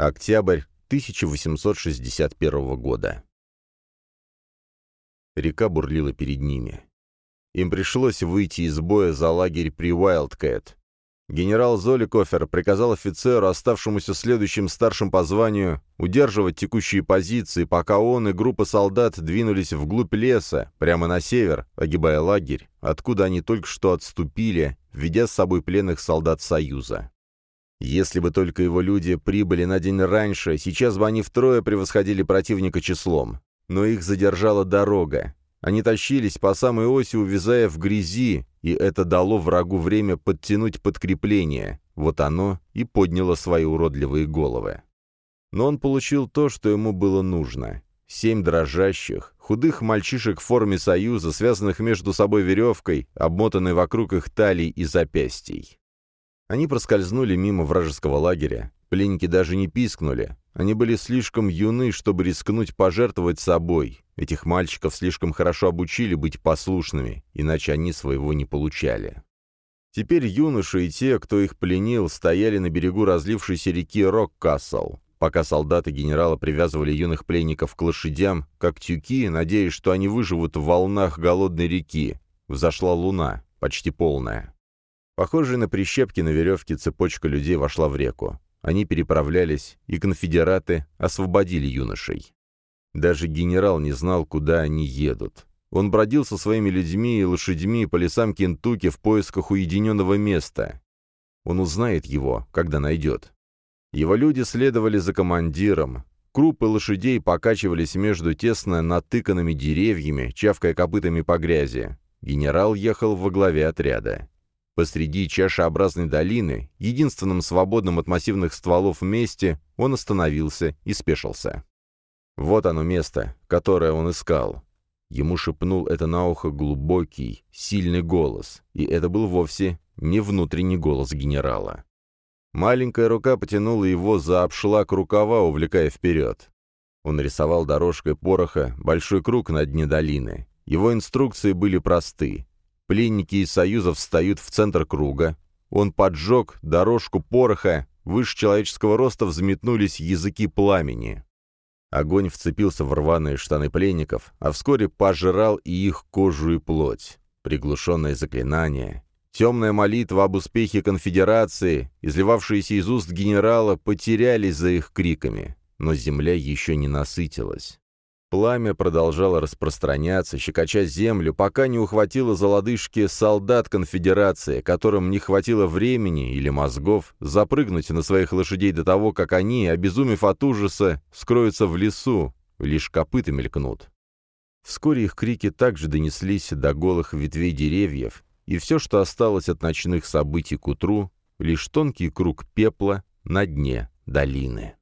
Октябрь 1861 года. Река бурлила перед ними. Им пришлось выйти из боя за лагерь при Уайлдкэт. Генерал Золикофер приказал офицеру, оставшемуся следующим старшим по званию, удерживать текущие позиции, пока он и группа солдат двинулись вглубь леса, прямо на север, огибая лагерь, откуда они только что отступили, ведя с собой пленных солдат Союза. Если бы только его люди прибыли на день раньше, сейчас бы они втрое превосходили противника числом. Но их задержала дорога, они тащились по самой оси, увязая в грязи, и это дало врагу время подтянуть подкрепление. Вот оно и подняло свои уродливые головы. Но он получил то, что ему было нужно. Семь дрожащих, худых мальчишек в форме союза, связанных между собой веревкой, обмотанной вокруг их талий и запястий. Они проскользнули мимо вражеского лагеря. Пленники даже не пискнули. Они были слишком юны, чтобы рискнуть пожертвовать собой. Этих мальчиков слишком хорошо обучили быть послушными, иначе они своего не получали. Теперь юноши и те, кто их пленил, стояли на берегу разлившейся реки Роккасл, пока солдаты генерала привязывали юных пленников к лошадям, как тюки, надеясь, что они выживут в волнах голодной реки. Взошла луна, почти полная. Похожая на прищепки на веревке цепочка людей вошла в реку. Они переправлялись, и конфедераты освободили юношей. Даже генерал не знал, куда они едут. Он бродил со своими людьми и лошадьми по лесам Кентукки в поисках уединенного места. Он узнает его, когда найдет. Его люди следовали за командиром. Крупы лошадей покачивались между тесно натыканными деревьями, чавкая копытами по грязи. Генерал ехал во главе отряда. Посреди чашеобразной долины, единственном свободном от массивных стволов месте, он остановился и спешился. Вот оно место, которое он искал. Ему шепнул это на ухо глубокий, сильный голос, и это был вовсе не внутренний голос генерала. Маленькая рука потянула его за обшлаг рукава, увлекая вперед. Он рисовал дорожкой пороха большой круг на дне долины. Его инструкции были просты. Пленники из Союза встают в центр круга. Он поджег дорожку пороха, выше человеческого роста взметнулись языки пламени. Огонь вцепился в рваные штаны пленников, а вскоре пожрал и их кожу и плоть. Приглушенное заклинание, темная молитва об успехе конфедерации, изливавшиеся из уст генерала, потерялись за их криками, но земля еще не насытилась. Пламя продолжало распространяться, щекоча землю, пока не ухватило за лодыжки солдат конфедерации, которым не хватило времени или мозгов запрыгнуть на своих лошадей до того, как они, обезумев от ужаса, скроются в лесу, лишь копыта мелькнут. Вскоре их крики также донеслись до голых ветвей деревьев, и все, что осталось от ночных событий к утру, лишь тонкий круг пепла на дне долины.